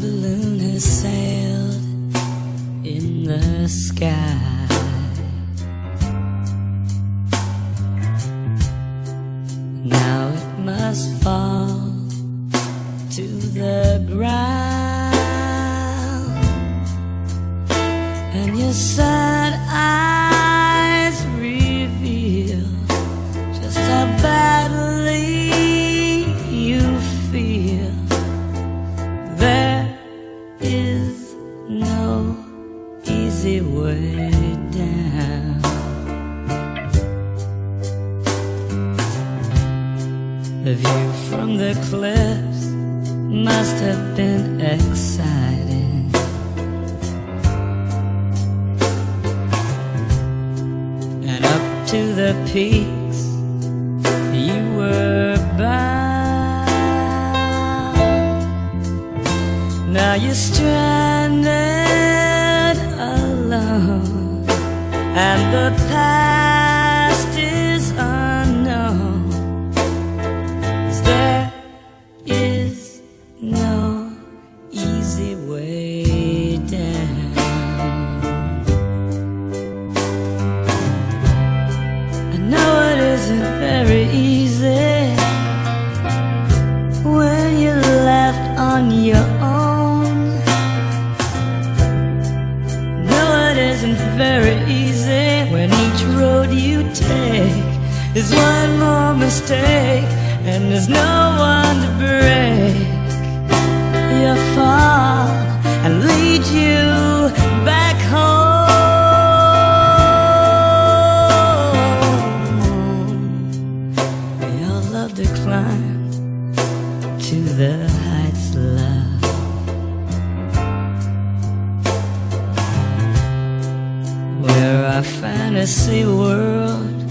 balloon has sailed in the sky. Now it must fall to the ground, and your side. Easy way down. The view from the cliffs must have been exciting. And up to the peaks you were bound. Now you're stranded and the past is unknown. there is no easy way down. I know it isn't very easy when you're left on your own. No, it isn't very easy take is one more mistake and there's no one to break your fall and lead you back home. All love climb to the fantasy world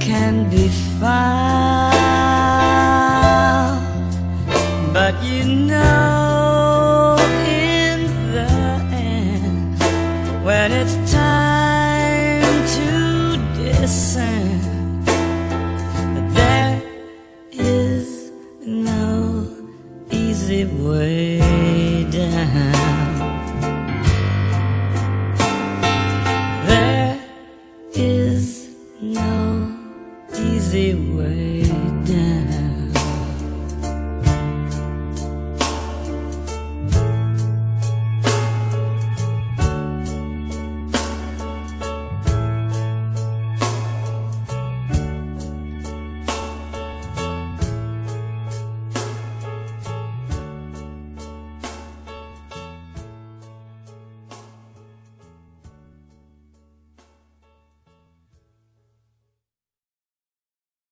can be found. But you know, in the end, when it's time to descend, there is no easy way down. easy way down.